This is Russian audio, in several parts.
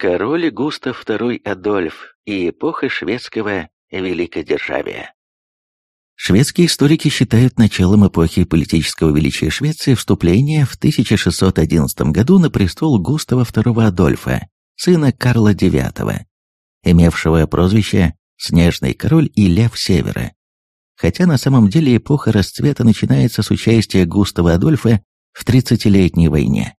Король Густав II Адольф и эпоха шведского великодержавия. Шведские историки считают началом эпохи политического величия Швеции вступление в 1611 году на престол Густава II Адольфа, сына Карла IX, имевшего прозвище «Снежный король» и «Лев Севера». Хотя на самом деле эпоха расцвета начинается с участия Густава Адольфа в Тридцатилетней войне.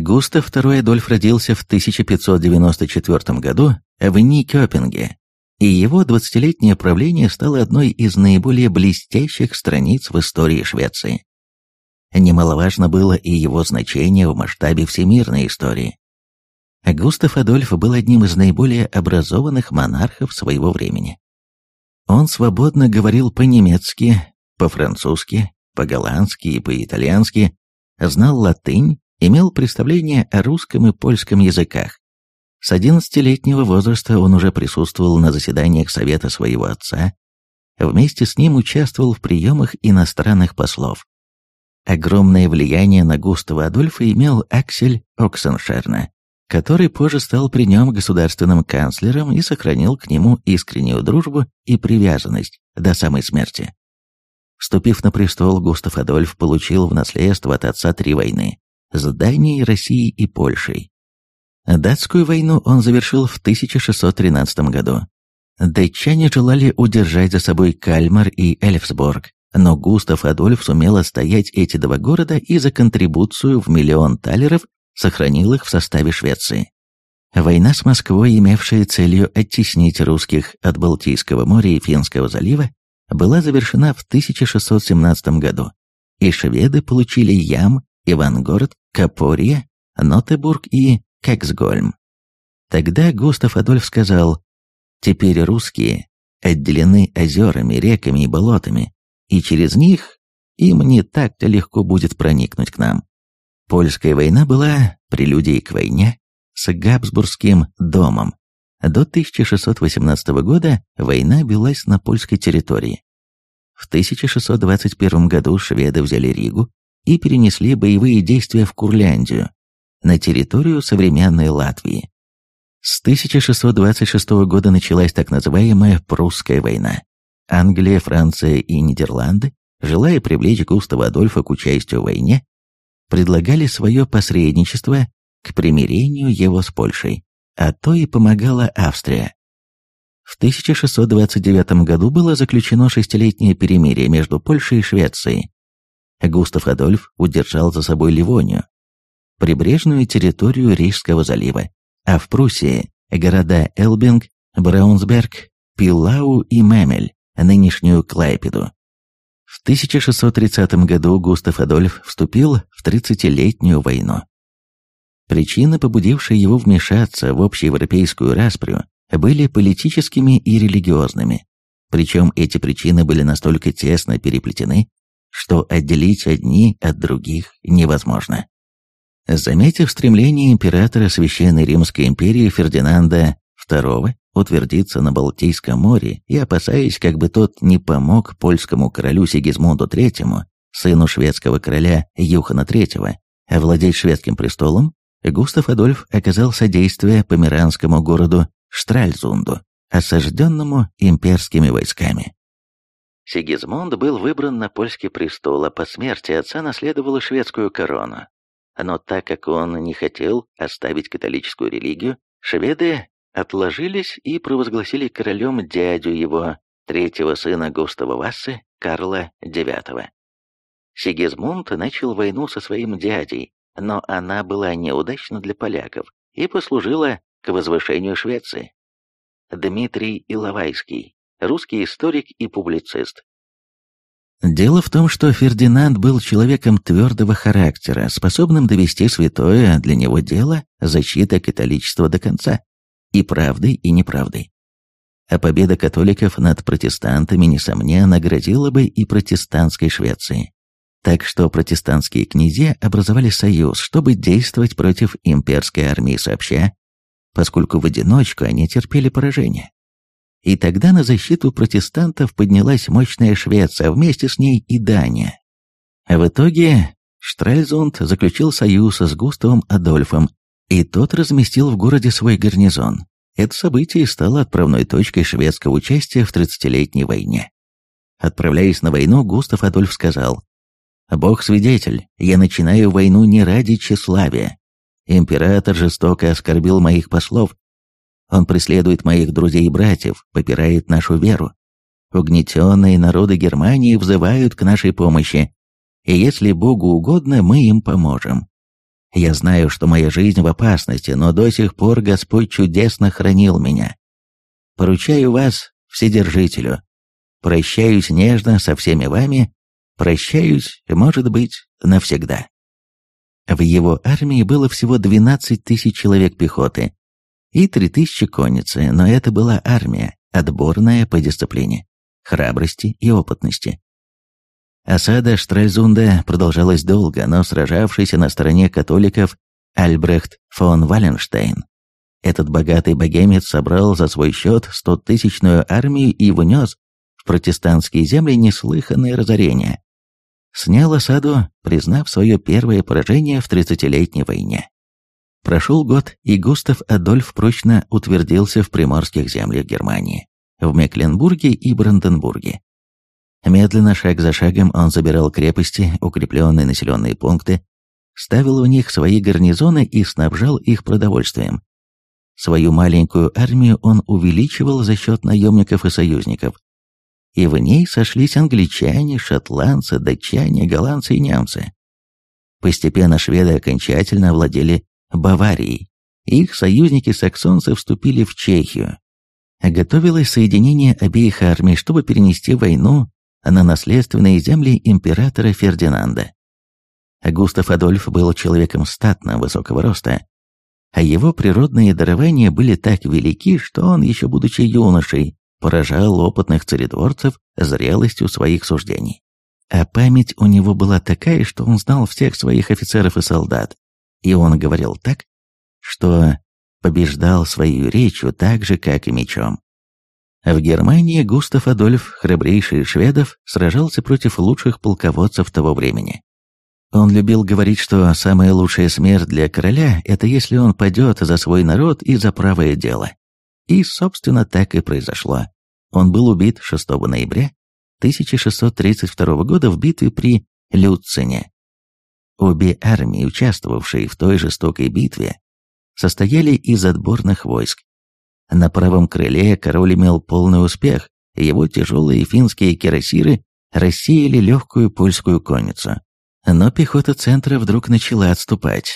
Густав II Адольф родился в 1594 году в Никёпинге, и его двадцатилетнее правление стало одной из наиболее блестящих страниц в истории Швеции. Немаловажно было и его значение в масштабе всемирной истории. Густав Адольф был одним из наиболее образованных монархов своего времени. Он свободно говорил по-немецки, по-французски, по-голландски и по-итальянски, знал латынь имел представление о русском и польском языках. С 11-летнего возраста он уже присутствовал на заседаниях совета своего отца, вместе с ним участвовал в приемах иностранных послов. Огромное влияние на Густава Адольфа имел Аксель Оксеншерна, который позже стал при нем государственным канцлером и сохранил к нему искреннюю дружбу и привязанность до самой смерти. Вступив на престол, Густав Адольф получил в наследство от отца три войны с Данией, Россией и Польшей. Датскую войну он завершил в 1613 году. Датчане желали удержать за собой Кальмар и Эльфсборг, но Густав Адольф сумел отстоять эти два города и за контрибуцию в миллион талеров сохранил их в составе Швеции. Война с Москвой, имевшая целью оттеснить русских от Балтийского моря и Финского залива, была завершена в 1617 году, и шведы получили Ям, Ивангород, Капорье, Нотебург и Кексгольм. Тогда Густав Адольф сказал, «Теперь русские отделены озерами, реками и болотами, и через них им не так-то легко будет проникнуть к нам». Польская война была прелюдией к войне с Габсбургским домом. До 1618 года война велась на польской территории. В 1621 году шведы взяли Ригу, и перенесли боевые действия в Курляндию, на территорию современной Латвии. С 1626 года началась так называемая Прусская война. Англия, Франция и Нидерланды, желая привлечь Густава Адольфа к участию в войне, предлагали свое посредничество к примирению его с Польшей, а то и помогала Австрия. В 1629 году было заключено шестилетнее перемирие между Польшей и Швецией, Густав Адольф удержал за собой Ливонию, прибрежную территорию Рижского залива, а в Пруссии – города Элбинг, Браунсберг, Пилау и Мемель, нынешнюю Клайпеду. В 1630 году Густав Адольф вступил в 30-летнюю войну. Причины, побудившие его вмешаться в общеевропейскую распрю, были политическими и религиозными. Причем эти причины были настолько тесно переплетены, что отделить одни от других невозможно. Заметив стремление императора Священной Римской империи Фердинанда II утвердиться на Балтийском море и опасаясь, как бы тот не помог польскому королю Сигизмунду III, сыну шведского короля Юхана III, овладеть шведским престолом, Густав Адольф оказал содействие померанскому городу Штральзунду, осажденному имперскими войсками. Сигизмунд был выбран на польский престол, а по смерти отца наследовала шведскую корону. Но так как он не хотел оставить католическую религию, шведы отложились и провозгласили королем дядю его, третьего сына Густава Вассы, Карла IX. Сигизмунд начал войну со своим дядей, но она была неудачна для поляков и послужила к возвышению Швеции. Дмитрий Иловайский русский историк и публицист. Дело в том, что Фердинанд был человеком твердого характера, способным довести святое для него дело защиты католичества до конца, и правдой, и неправдой. А победа католиков над протестантами, несомненно, грозила бы и протестантской Швеции. Так что протестантские князья образовали союз, чтобы действовать против имперской армии сообща, поскольку в одиночку они терпели поражение. И тогда на защиту протестантов поднялась мощная Швеция, вместе с ней и Дания. В итоге Штральзунд заключил союз с Густавом Адольфом и тот разместил в городе свой гарнизон. Это событие стало отправной точкой шведского участия в Тридцатилетней войне. Отправляясь на войну, Густав Адольф сказал, «Бог свидетель, я начинаю войну не ради тщеславия. Император жестоко оскорбил моих послов. Он преследует моих друзей и братьев, попирает нашу веру. Угнетенные народы Германии взывают к нашей помощи, и если Богу угодно, мы им поможем. Я знаю, что моя жизнь в опасности, но до сих пор Господь чудесно хранил меня. Поручаю вас Вседержителю. Прощаюсь нежно со всеми вами, прощаюсь, может быть, навсегда. В его армии было всего 12 тысяч человек пехоты и 3 тысячи конницы, но это была армия, отборная по дисциплине, храбрости и опытности. Осада Штральзунда продолжалась долго, но сражавшийся на стороне католиков Альбрехт фон Валенштейн, этот богатый богемец собрал за свой счет стотысячную армию и внес в протестантские земли неслыханное разорение. Снял осаду, признав свое первое поражение в тридцатилетней войне. Прошел год, и Густав Адольф прочно утвердился в приморских землях Германии, в Мекленбурге и Бранденбурге. Медленно, шаг за шагом, он забирал крепости, укрепленные населенные пункты, ставил в них свои гарнизоны и снабжал их продовольствием. Свою маленькую армию он увеличивал за счет наемников и союзников. И в ней сошлись англичане, шотландцы, датчане, голландцы и немцы. Постепенно шведы окончательно овладели Баварией. Их союзники-саксонцы вступили в Чехию. Готовилось соединение обеих армий, чтобы перенести войну на наследственные земли императора Фердинанда. Густав Адольф был человеком статного высокого роста, а его природные дарования были так велики, что он, еще будучи юношей, поражал опытных царедворцев зрелостью своих суждений. А память у него была такая, что он знал всех своих офицеров и солдат, и он говорил так, что побеждал своей речью так же, как и мечом. В Германии Густав Адольф, храбрейший шведов, сражался против лучших полководцев того времени. Он любил говорить, что самая лучшая смерть для короля – это если он падет за свой народ и за правое дело. И, собственно, так и произошло. Он был убит 6 ноября 1632 года в битве при Люцине. Обе армии, участвовавшие в той жестокой битве, состояли из отборных войск, на правом крыле король имел полный успех, его тяжелые финские кирасиры рассеяли легкую польскую конницу. Но пехота центра вдруг начала отступать.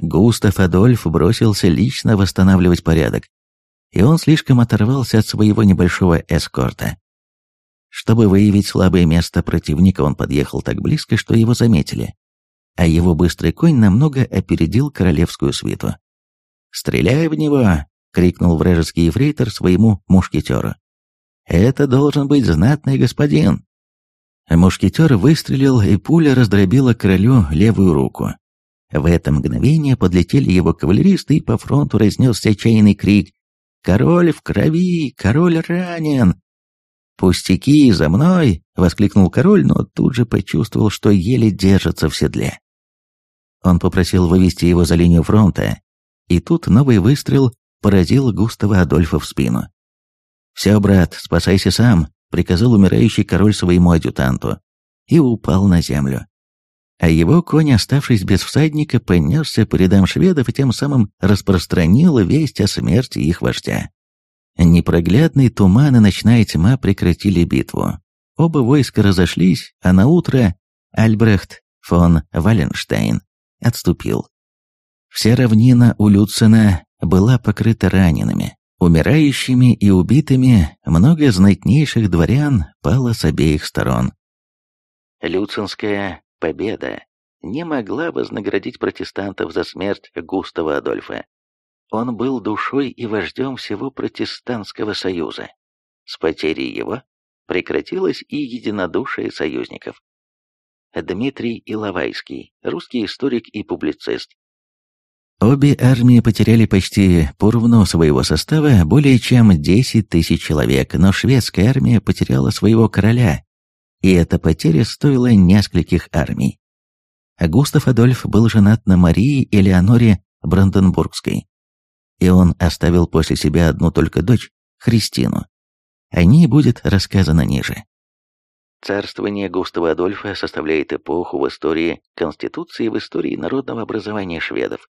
Густав Адольф бросился лично восстанавливать порядок, и он слишком оторвался от своего небольшого эскорта. Чтобы выявить слабое место противника, он подъехал так близко, что его заметили, а его быстрый конь намного опередил королевскую свиту. «Стреляй в него!» — крикнул вражеский ефрейтор своему мушкетеру. «Это должен быть знатный господин!» Мушкетер выстрелил, и пуля раздробила королю левую руку. В это мгновение подлетели его кавалеристы, и по фронту разнесся отчаянный крик «Король в крови! Король ранен!» «Пустяки, за мной!» — воскликнул король, но тут же почувствовал, что еле держится в седле. Он попросил вывести его за линию фронта, и тут новый выстрел поразил Густава Адольфа в спину. «Все, брат, спасайся сам», — приказал умирающий король своему адъютанту, и упал на землю. А его конь, оставшись без всадника, понесся по рядам шведов и тем самым распространил весть о смерти их вождя. Непроглядный туман и ночная тьма прекратили битву. Оба войска разошлись, а на утро Альбрехт фон Валенштейн отступил. Вся равнина у Люцина была покрыта ранеными, умирающими и убитыми, много знатнейших дворян пало с обеих сторон. Люцинская победа не могла вознаградить протестантов за смерть Густава Адольфа. Он был душой и вождем всего протестантского союза. С потерей его прекратилось и единодушие союзников. Дмитрий Иловайский, русский историк и публицист, Обе армии потеряли почти поровну своего состава, более чем 10 тысяч человек, но шведская армия потеряла своего короля, и эта потеря стоила нескольких армий. Густав Адольф был женат на Марии Элеоноре Бранденбургской. И он оставил после себя одну только дочь, Христину. О ней будет рассказано ниже. Царствование Густава Адольфа составляет эпоху в истории Конституции и в истории народного образования шведов.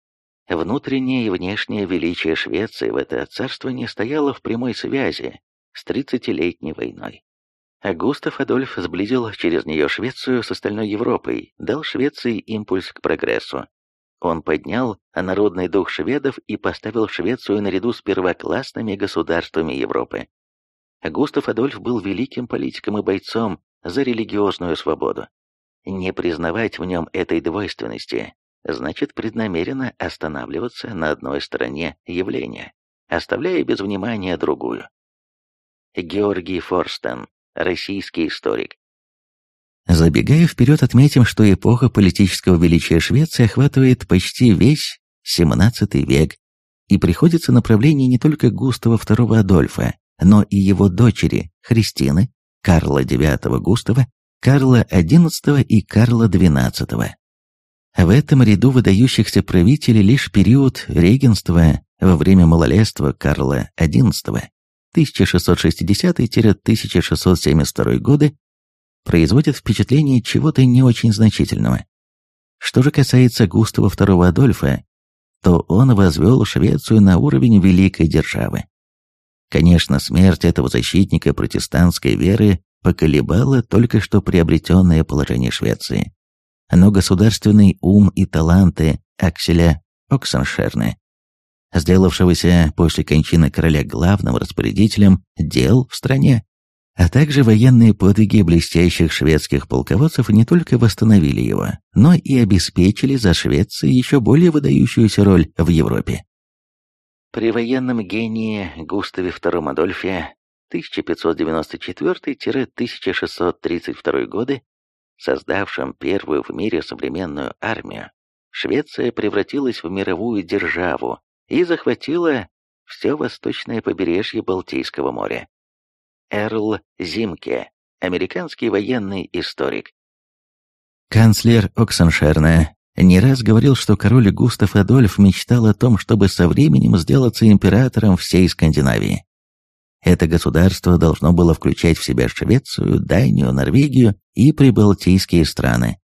Внутреннее и внешнее величие Швеции в это царствование стояло в прямой связи с тридцатилетней войной. А Густав Адольф сблизил через нее Швецию с остальной Европой, дал Швеции импульс к прогрессу. Он поднял народный дух шведов и поставил Швецию наряду с первоклассными государствами Европы. Густав Адольф был великим политиком и бойцом за религиозную свободу. Не признавать в нем этой двойственности значит преднамеренно останавливаться на одной стороне явления, оставляя без внимания другую. Георгий Форстен, российский историк. Забегая вперед, отметим, что эпоха политического величия Швеции охватывает почти весь XVII век и приходится на правление не только Густава II Адольфа, но и его дочери Христины, Карла IX Густава, Карла XI и Карла XII. В этом ряду выдающихся правителей лишь период регенства во время малолетства Карла XI 1660-1672 годы производит впечатление чего-то не очень значительного. Что же касается Густава II Адольфа, то он возвел Швецию на уровень великой державы. Конечно, смерть этого защитника протестантской веры поколебала только что приобретенное положение Швеции. Но государственный ум и таланты Акселя Оксеншерна сделавшегося после кончины короля главным распорядителем дел в стране, а также военные подвиги блестящих шведских полководцев не только восстановили его, но и обеспечили за Швецией еще более выдающуюся роль в Европе. При военном гении Густаве II Адольфе 1594-1632 годы, создавшем первую в мире современную армию, Швеция превратилась в мировую державу и захватила все восточное побережье Балтийского моря. Эрл Зимке, американский военный историк. Канцлер Оксеншерна не раз говорил, что король Густав Адольф мечтал о том, чтобы со временем сделаться императором всей Скандинавии. Это государство должно было включать в себя Швецию, Данию, Норвегию и прибалтийские страны.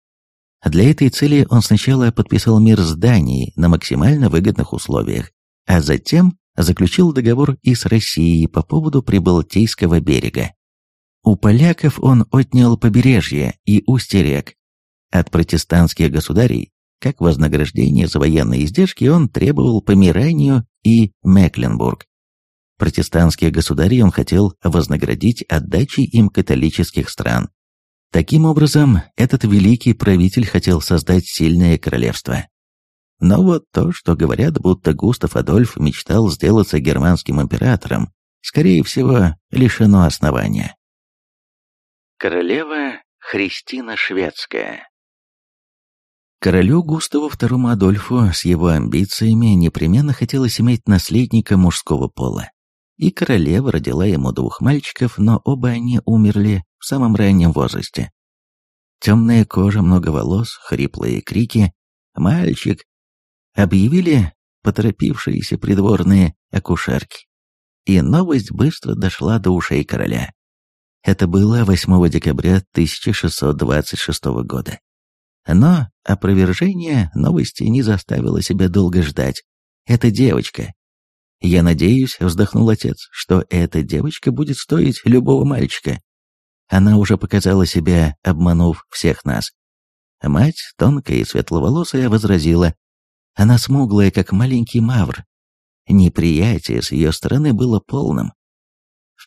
Для этой цели он сначала подписал мир с Данией на максимально выгодных условиях, а затем заключил договор и с Россией по поводу Прибалтийского берега. У поляков он отнял побережье и устье рек. От протестантских государей, как вознаграждение за военные издержки, он требовал Померанию и Мекленбург. Протестантских государей он хотел вознаградить отдачей им католических стран. Таким образом, этот великий правитель хотел создать сильное королевство. Но вот то, что говорят, будто Густав Адольф мечтал сделаться германским императором, скорее всего, лишено основания. Королева Христина Шведская Королю Густаву II Адольфу с его амбициями непременно хотелось иметь наследника мужского пола. И королева родила ему двух мальчиков, но оба они умерли в самом раннем возрасте. Темная кожа, много волос, хриплые крики. «Мальчик! объявили поторопившиеся придворные акушерки. И новость быстро дошла до ушей короля. Это было 8 декабря 1626 года. Но опровержение новости не заставило себя долго ждать. Это девочка. «Я надеюсь», — вздохнул отец, — «что эта девочка будет стоить любого мальчика. Она уже показала себя, обманув всех нас». Мать, тонкая и светловолосая, возразила, она смуглая, как маленький мавр. Неприятие с ее стороны было полным.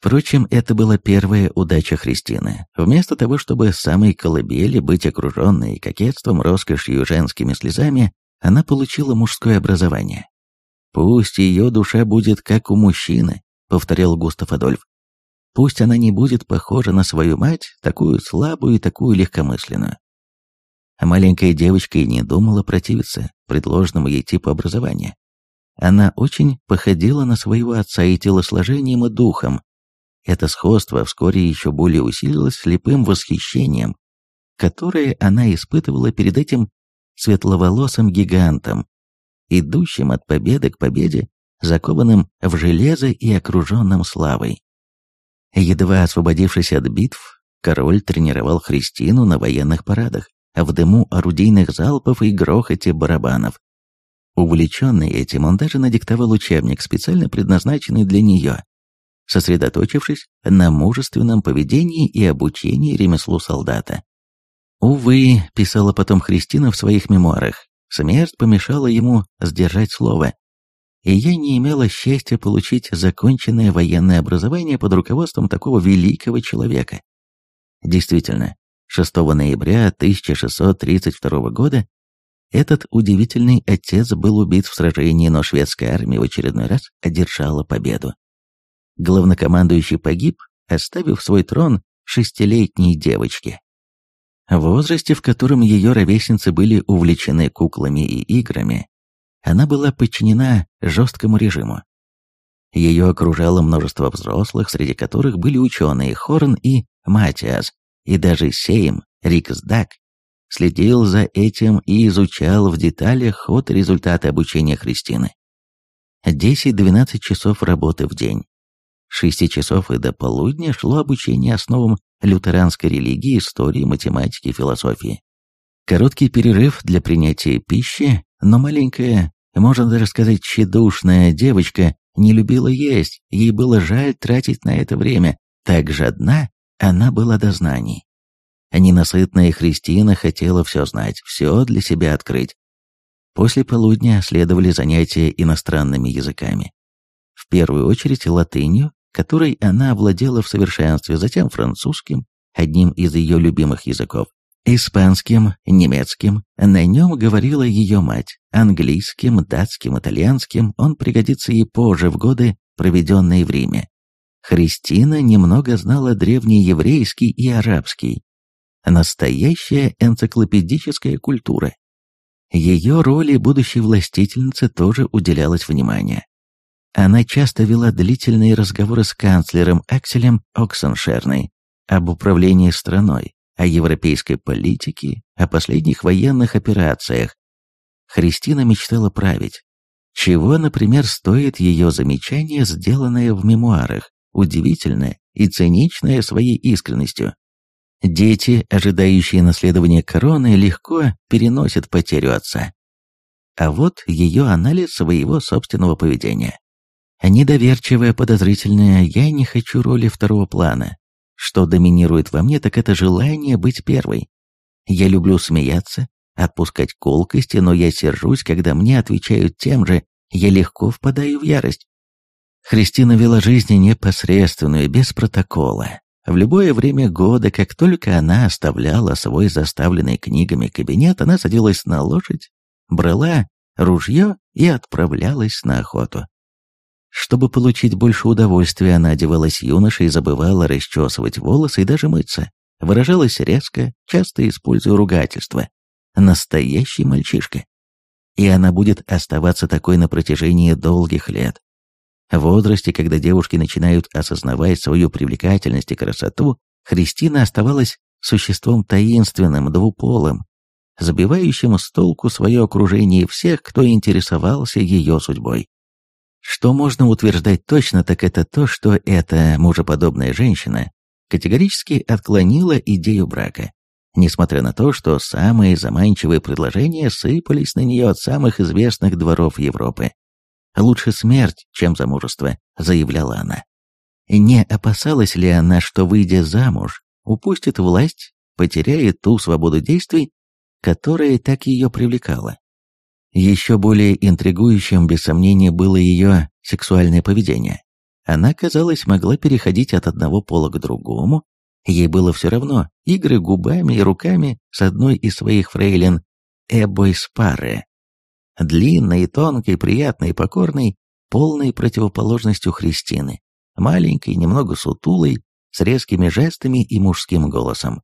Впрочем, это была первая удача Христины. Вместо того, чтобы с самой колыбели быть окруженной кокетством, роскошью женскими слезами, она получила мужское образование. «Пусть ее душа будет как у мужчины», — повторял Густав Адольф. «Пусть она не будет похожа на свою мать, такую слабую и такую легкомысленную. А маленькая девочка и не думала противиться предложенному ей типу образования. Она очень походила на своего отца и телосложением, и духом. Это сходство вскоре еще более усилилось слепым восхищением, которое она испытывала перед этим светловолосым гигантом. идущим от победы к победе, закованным в железо и окруженным славой. Едва освободившись от битв, король тренировал Христину на военных парадах, в дыму орудийных залпов и грохоте барабанов. Увлеченный этим, он даже надиктовал учебник, специально предназначенный для нее, сосредоточившись на мужественном поведении и обучении ремеслу солдата. Увы, писала потом Христина в своих мемуарах, смерть помешала ему сдержать слово, и я не имела счастья получить законченное военное образование под руководством такого великого человека. Действительно, 6 ноября 1632 года этот удивительный отец был убит в сражении, но шведская армия в очередной раз одержала победу. Главнокомандующий погиб, оставив свой трон шестилетней девочке. В возрасте, в котором ее ровесницы были увлечены куклами и играми, она была подчинена жесткому режиму. Ее окружало множество взрослых, среди которых были ученые Хорн и Матиас, и даже Сейм, Риксдак, следил за этим и изучал в деталях ход результаты обучения Христины. 10-12 часов работы в день. 6 часов и до полудня шло обучение основам лютеранской религии, истории, математики, философии. Короткий перерыв для принятия пищи, но маленькая, можно даже сказать, тщедушная девочка не любила есть, ей было жаль тратить на это время. Так жадна она была до знаний. Ненасытная Христина хотела все знать, все для себя открыть. После полудня следовали занятия иностранными языками. В первую очередь латынью, которой она овладела в совершенстве, затем французским, одним из ее любимых языков, испанским, немецким, на нем говорила ее мать, английским, датским, итальянским, он пригодится ей позже в годы, проведенные в Риме. Христина немного знала древний еврейский и арабский. Настоящая энциклопедическая культура. Ее роли будущей властительницы тоже уделялось внимание. Она часто вела длительные разговоры с канцлером Акселем Оксеншерной об управлении страной, о европейской политике, о последних военных операциях. Христина мечтала править. Чего, например, стоит ее замечание, сделанное в мемуарах, удивительное и циничное своей искренностью. Дети, ожидающие наследования короны, легко переносят потерю отца. А вот ее анализ своего собственного поведения. Недоверчивая, подозрительная, я не хочу роли второго плана. Что доминирует во мне, так это желание быть первой. Я люблю смеяться, отпускать колкости, но я сержусь, когда мне отвечают тем же, я легко впадаю в ярость. Христина вела жизнь непосредственную, без протокола. В любое время года, как только она оставляла свой заставленный книгами кабинет, она садилась на лошадь, брала ружье и отправлялась на охоту. Чтобы получить больше удовольствия, она одевалась юношей забывала расчесывать волосы и даже мыться. Выражалась резко, часто используя ругательства. Настоящий мальчишка. И она будет оставаться такой на протяжении долгих лет. В возрасте, когда девушки начинают осознавать свою привлекательность и красоту, Христина оставалась существом таинственным, двуполым, забивающим с толку свое окружение всех, кто интересовался ее судьбой. Что можно утверждать точно, так это то, что эта мужеподобная женщина категорически отклонила идею брака, несмотря на то, что самые заманчивые предложения сыпались на нее от самых известных дворов Европы. «Лучше смерть, чем замужество», — заявляла она. Не опасалась ли она, что, выйдя замуж, упустит власть, потеряет ту свободу действий, которая так ее привлекала? Еще более интригующим, без сомнения, было ее сексуальное поведение. Она, казалось, могла переходить от одного пола к другому. Ей было все равно, игры губами и руками с одной из своих фрейлин Эбой Спары. Длинной, тонкой, приятной, покорной, полной противоположностью Христины. Маленькой, немного сутулой, с резкими жестами и мужским голосом.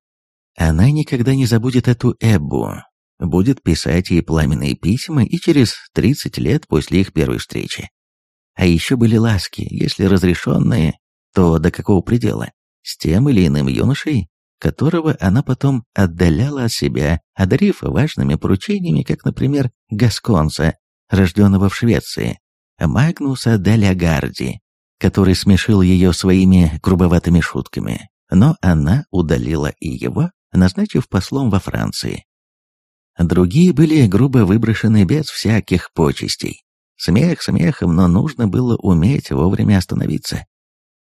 Она никогда не забудет эту Эббу, будет писать ей пламенные письма и через 30 лет после их первой встречи. А еще были ласки, если разрешенные, то до какого предела, с тем или иным юношей, которого она потом отдаляла от себя, одарив важными поручениями, как, например, Гасконца, рожденного в Швеции, Магнуса Делягарди, который смешил ее своими грубоватыми шутками, но она удалила и его, назначив послом во Франции. Другие были грубо выброшены без всяких почестей. Смех смехом, но нужно было уметь вовремя остановиться.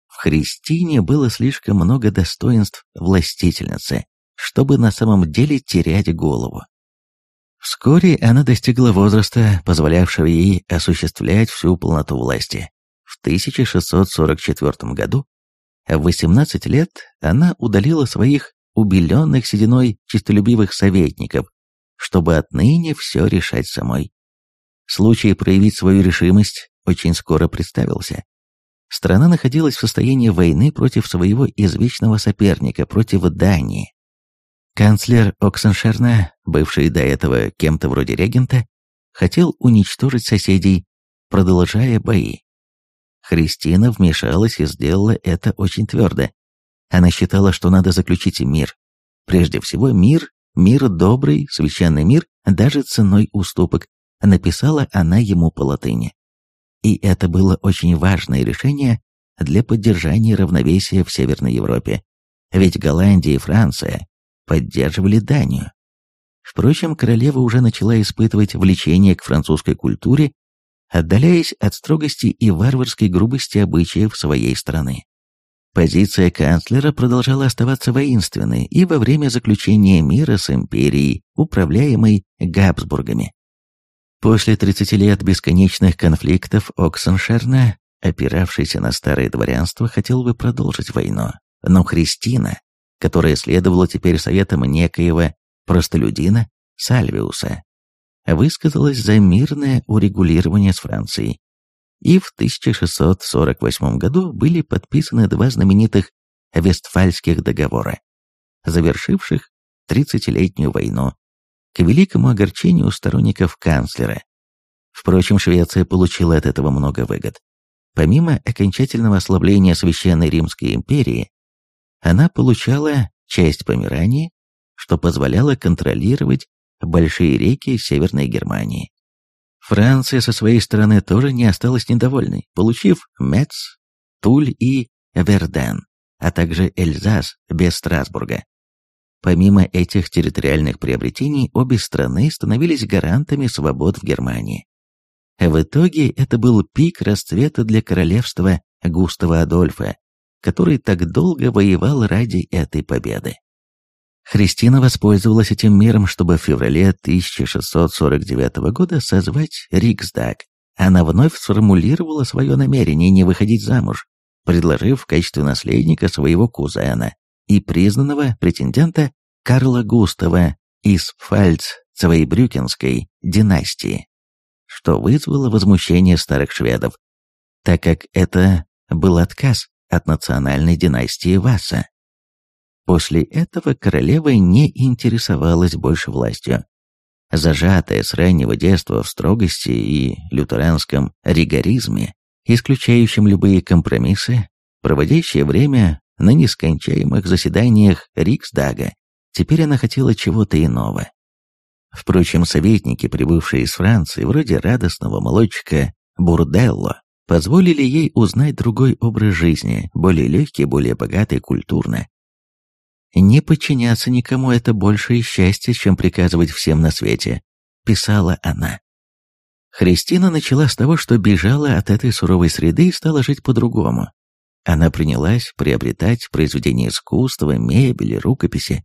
В Христине было слишком много достоинств властительницы, чтобы на самом деле терять голову. Вскоре она достигла возраста, позволявшего ей осуществлять всю полноту власти. В 1644 году, в 18 лет, она удалила своих убеленных сединой чистолюбивых советников, чтобы отныне все решать самой. Случай проявить свою решимость очень скоро представился. Страна находилась в состоянии войны против своего извечного соперника, против Дании. Канцлер Оксеншерна, бывший до этого кем-то вроде регента, хотел уничтожить соседей, продолжая бои. Христина вмешалась и сделала это очень твердо. Она считала, что надо заключить мир. Прежде всего, мир, мир добрый, священный мир, даже ценой уступок, написала она ему по латыни. И это было очень важное решение для поддержания равновесия в Северной Европе. Ведь Голландия и Франция поддерживали Данию. Впрочем, королева уже начала испытывать влечение к французской культуре, отдаляясь от строгости и варварской грубости обычаев своей страны. Позиция канцлера продолжала оставаться воинственной и во время заключения мира с империей, управляемой Габсбургами. После 30 лет бесконечных конфликтов Оксеншерна, опиравшийся на старое дворянство, хотел бы продолжить войну, но Христина которая следовала теперь советам некоего простолюдина Сальвиуса, высказалась за мирное урегулирование с Францией. И в 1648 году были подписаны два знаменитых Вестфальских договора, завершивших 30-летнюю войну, к великому огорчению сторонников канцлера. Впрочем, Швеция получила от этого много выгод. Помимо окончательного ослабления Священной Римской империи, она получала часть Померании, что позволяло контролировать большие реки Северной Германии. Франция со своей стороны тоже не осталась недовольной, получив Мец, Туль и Верден, а также Эльзас без Страсбурга. Помимо этих территориальных приобретений, обе страны становились гарантами свобод в Германии. В итоге это был пик расцвета для королевства Густава Адольфа, который так долго воевал ради этой победы. Христина воспользовалась этим миром, чтобы в феврале 1649 года созвать Риксдаг. Она вновь сформулировала свое намерение не выходить замуж, предложив в качестве наследника своего кузена и признанного претендента Карла Густава из Пфальц-Цвейбрюкенской династии, что вызвало возмущение старых шведов, так как это был отказ от национальной династии Васа. После этого королева не интересовалась больше властью. Зажатая с раннего детства в строгости и лютеранском ригоризме, исключающем любые компромиссы, проводящее время на нескончаемых заседаниях Риксдага, теперь она хотела чего-то иного. Впрочем, советники, прибывшие из Франции, вроде радостного молодчика Бурделло, позволили ей узнать другой образ жизни, более легкий, более богатый культурно. «Не подчиняться никому — это большее счастье, чем приказывать всем на свете», — писала она. Христина начала с того, что бежала от этой суровой среды и стала жить по-другому. Она принялась приобретать произведения искусства, мебели, рукописи.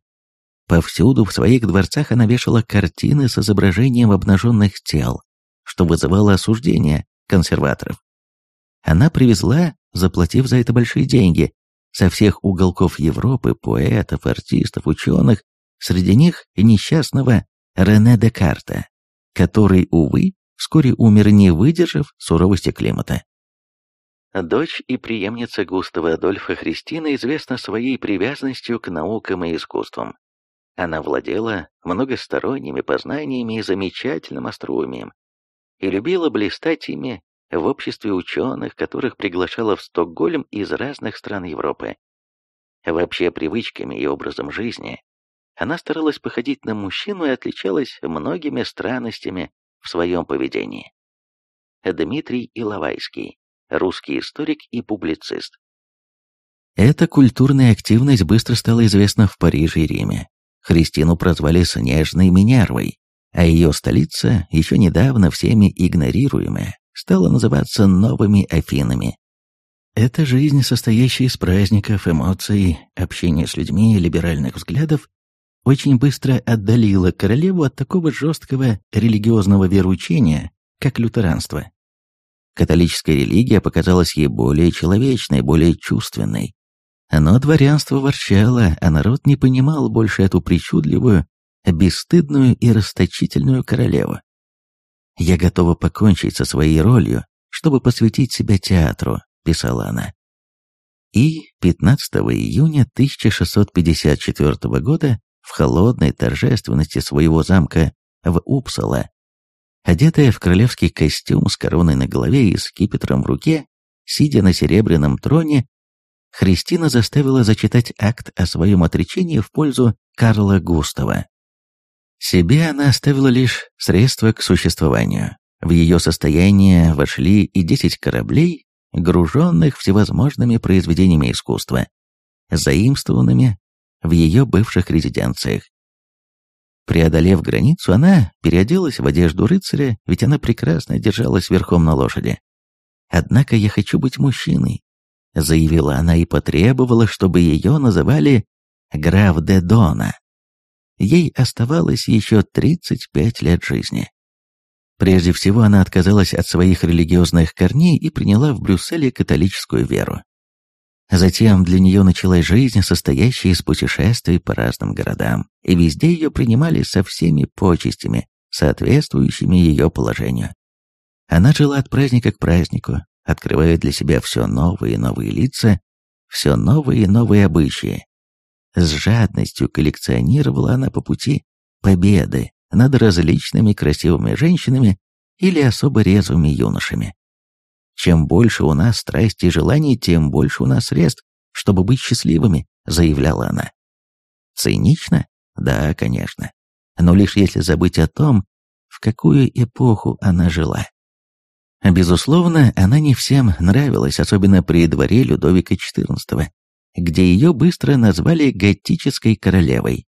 Повсюду в своих дворцах она вешала картины с изображением обнаженных тел, что вызывало осуждение консерваторов. Она привезла, заплатив за это большие деньги, со всех уголков Европы поэтов, артистов, ученых, среди них несчастного Рене Декарта, который, увы, вскоре умер, не выдержав суровости климата. Дочь и преемница Густава Адольфа Христина известна своей привязанностью к наукам и искусствам. Она владела многосторонними познаниями и замечательным остроумием, и любила блистать ими в обществе ученых, которых приглашала в Стокгольм из разных стран Европы. Вообще привычками и образом жизни она старалась походить на мужчину и отличалась многими странностями в своем поведении. Дмитрий Иловайский, русский историк и публицист. Эта культурная активность быстро стала известна в Париже и Риме. Христину прозвали «Снежной Минервой», а ее столица, еще недавно всеми игнорируемая, стала называться «Новыми Афинами». Эта жизнь, состоящая из праздников, эмоций, общения с людьми, либеральных взглядов, очень быстро отдалила королеву от такого жесткого религиозного вероучения, как лютеранство. Католическая религия показалась ей более человечной, более чувственной. Но дворянство ворчало, а народ не понимал больше эту причудливую, бесстыдную и расточительную королеву. «Я готова покончить со своей ролью, чтобы посвятить себя театру», — писала она. И 15 июня 1654 года в холодной торжественности своего замка в Упсала, одетая в королевский костюм с короной на голове и скипетром в руке, сидя на серебряном троне, Христина заставила зачитать акт о своем отречении в пользу Карла Густава. Себе она оставила лишь средства к существованию. В ее состояние вошли и десять кораблей, груженных всевозможными произведениями искусства, заимствованными в ее бывших резиденциях. Преодолев границу, она переоделась в одежду рыцаря, ведь она прекрасно держалась верхом на лошади. «Однако я хочу быть мужчиной», — заявила она и потребовала, чтобы ее называли граф де Дона. Ей оставалось еще 35 лет жизни. Прежде всего, она отказалась от своих религиозных корней и приняла в Брюсселе католическую веру. Затем для нее началась жизнь, состоящая из путешествий по разным городам, и везде ее принимали со всеми почестями, соответствующими ее положению. Она жила от праздника к празднику, открывая для себя все новые и новые лица, все новые и новые обычаи. С жадностью коллекционировала она по пути победы над различными красивыми женщинами или особо резвыми юношами. Чем больше у нас страсти и желаний, тем больше у нас средств, чтобы быть счастливыми, заявляла она. Цинично? Да, конечно. Но лишь если забыть о том, в какую эпоху она жила. Безусловно, она не всем нравилась, особенно при дворе Людовика XIV, где ее быстро назвали готической королевой.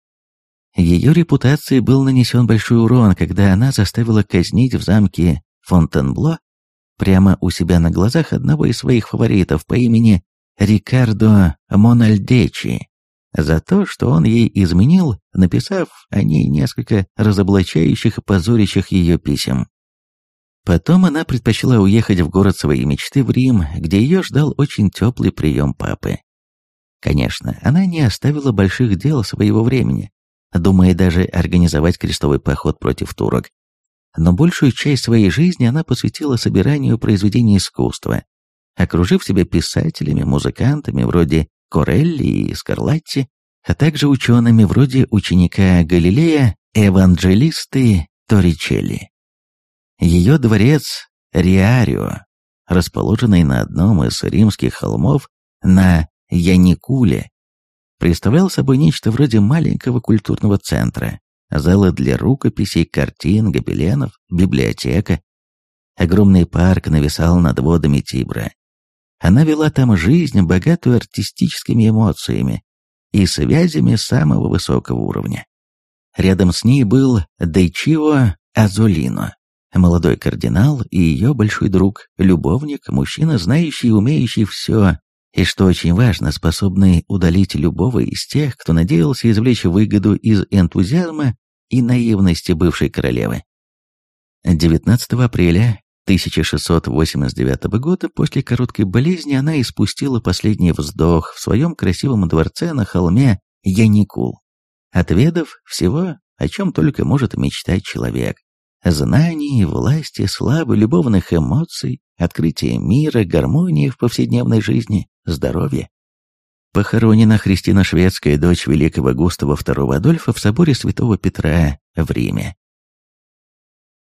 Ее репутации был нанесен большой урон, когда она заставила казнить в замке Фонтенбло прямо у себя на глазах одного из своих фаворитов по имени Рикардо Мональдечи за то, что он ей изменил, написав о ней несколько разоблачающих и позорящих ее писем. Потом она предпочла уехать в город своей мечты в Рим, где ее ждал очень теплый прием папы. Конечно, она не оставила больших дел своего времени, думая даже организовать крестовый поход против турок, но большую часть своей жизни она посвятила собиранию произведений искусства, окружив себя писателями, музыкантами вроде Корелли и Скарлатти, а также учеными вроде ученика Галилея Эванджелисты Торричелли. Ее дворец Риарио, расположенный на одном из римских холмов на Яникуле, представлял собой нечто вроде маленького культурного центра, залы для рукописей, картин, гобеленов, библиотека. Огромный парк нависал над водами Тибра. Она вела там жизнь, богатую артистическими эмоциями и связями самого высокого уровня. Рядом с ней был Дейчио Азолино, молодой кардинал и ее большой друг, любовник, мужчина, знающий и умеющий все, и, что очень важно, способный удалить любого из тех, кто надеялся извлечь выгоду из энтузиазма и наивности бывшей королевы. 19 апреля 1689 года после короткой болезни она испустила последний вздох в своем красивом дворце на холме Яникул, отведав всего, о чем только может мечтать человек. Знаний, власти, славы, любовных эмоций, открытия мира, гармонии в повседневной жизни, здоровья. Похоронена Христина Шведская, дочь великого Густава II Адольфа в соборе Святого Петра в Риме.